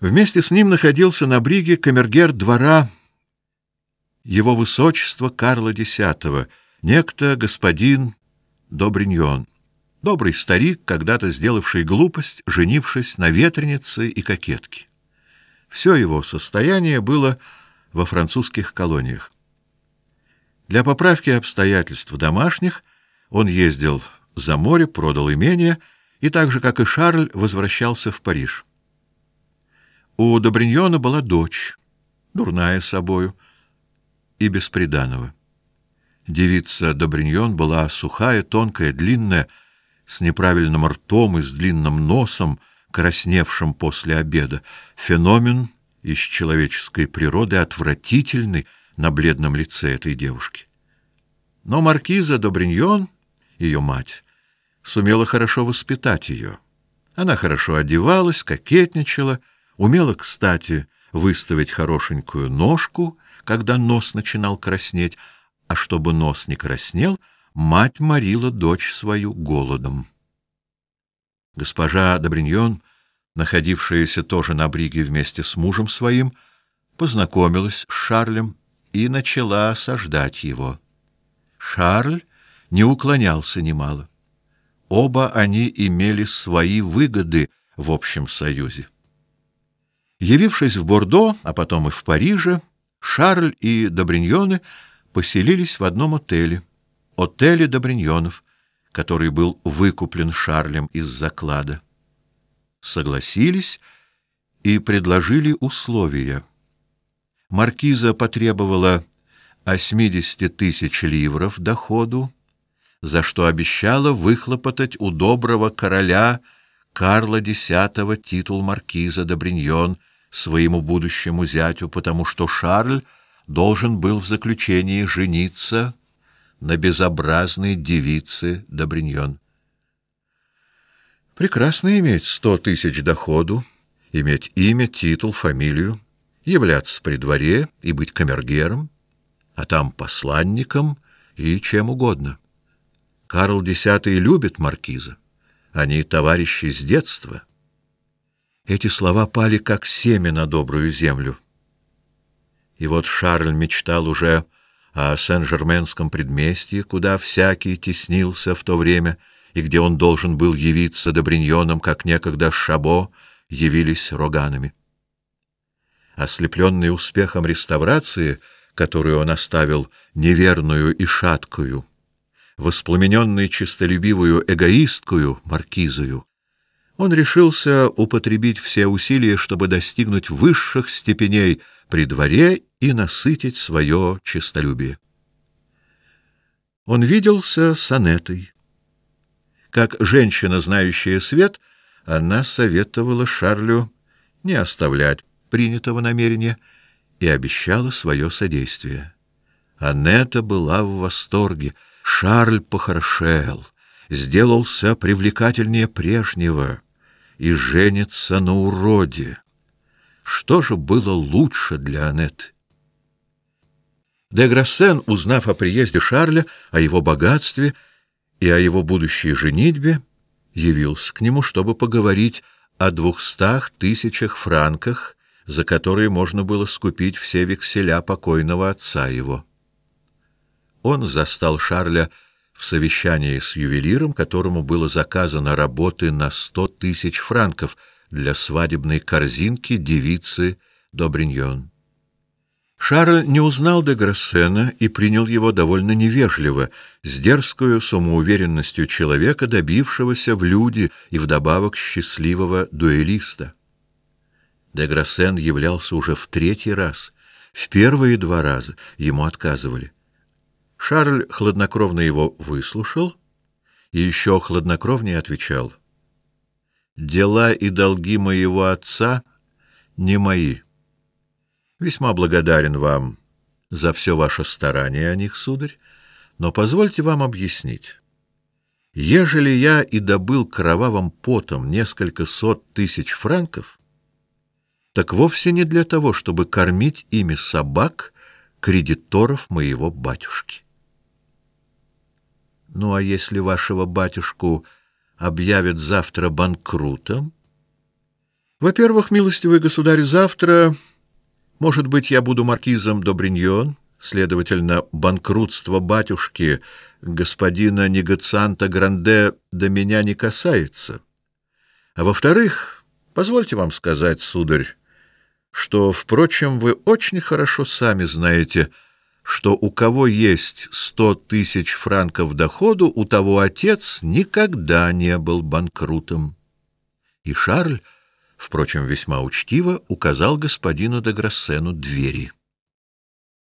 Вместе с ним находился на бриге камергер двора его высочества Карла X, некто господин Добриньон, добрый старик, когда-то сделавший глупость, женившись на ветренице и кокетке. Все его состояние было во французских колониях. Для поправки обстоятельств домашних он ездил за море, продал имение и так же, как и Шарль, возвращался в Париж. У Добриньона была дочь, дурная собою и бесприданного. Девица Добриньон была сухая, тонкая, длинная, с неправильным ртом и с длинным носом, красневшим после обеда. Феномен из человеческой природы отвратительный на бледном лице этой девушки. Но маркиза Добриньон, ее мать, сумела хорошо воспитать ее. Она хорошо одевалась, кокетничала, Умела, кстати, выставить хорошенькую ножку, когда нос начинал краснеть, а чтобы нос не краснел, мать морила дочь свою голодом. Госпожа Добриньон, находившаяся тоже на бриге вместе с мужем своим, познакомилась с Шарлем и начала осаждать его. Шарль не уклонялся немало. Оба они имели свои выгоды в общем союзе. Явившись в Бордо, а потом и в Париже, Шарль и Добриньоны поселились в одном отеле, отеле Добриньонов, который был выкуплен Шарлем из заклада. Согласились и предложили условия. Маркиза потребовала 80 тысяч ливров доходу, за что обещала выхлопотать у доброго короля Карла X титул маркиза Добриньон — своему будущему зятю, потому что Шарль должен был в заключении жениться на безобразной девице Добриньон. Прекрасно иметь сто тысяч доходу, иметь имя, титул, фамилию, являться при дворе и быть камергером, а там посланником и чем угодно. Карл X любит маркиза. Они товарищи с детства. Эти слова пали как семя на добрую землю. И вот Шарль мечтал уже о Сен-Жерменском предместье, куда всякий теснился в то время, и где он должен был явиться Добриньоном, как некогда Шабо явились роганами. Ослепленный успехом реставрации, которую он оставил неверную и шаткую, воспламененный честолюбивую эгоисткую маркизою, он решился употребить все усилия, чтобы достигнуть высших степеней при дворе и насытить свое честолюбие. Он виделся с Анетой. Как женщина, знающая свет, она советовала Шарлю не оставлять принятого намерения и обещала свое содействие. Анета была в восторге. Шарль похорошел, сделался привлекательнее прежнего и женится на уроде. Что же было лучше для Аннет? Де Грассен, узнав о приезде Шарля, о его богатстве и о его будущей женитьбе, явился к нему, чтобы поговорить о двухстах тысячах франках, за которые можно было скупить все векселя покойного отца его. Он застал Шарля в совещании с ювелиром, которому было заказано работы на сто тысяч франков для свадебной корзинки девицы Добриньон. Шарль не узнал де Грассена и принял его довольно невежливо, с дерзкою самоуверенностью человека, добившегося в люди и вдобавок счастливого дуэлиста. Де Грассен являлся уже в третий раз. В первые два раза ему отказывали. Шарль хладнокровно его выслушал и еще хладнокровнее отвечал: "Дела и долги моего отца не мои. Весьма благодарен вам за все ваше старание о них, сударь, но позвольте вам объяснить. Ежели я и добыл кровавым потом несколько сот тысяч франков, так вовсе не для того, чтобы кормить ими собак, кредиторов моего батюшки. Ну а если вашего батюшку объявят завтра банкротом? Во-первых, милостивый государь, завтра, может быть, я буду маркизом Добриньон, следовательно, банкротство батюшки господина негацианта Гранде до меня не касается. А во-вторых, позвольте вам сказать, сударь, что, впрочем, вы очень хорошо сами знаете, что у кого есть сто тысяч франков доходу, у того отец никогда не был банкрутом. И Шарль, впрочем, весьма учтиво указал господину де Грассену двери.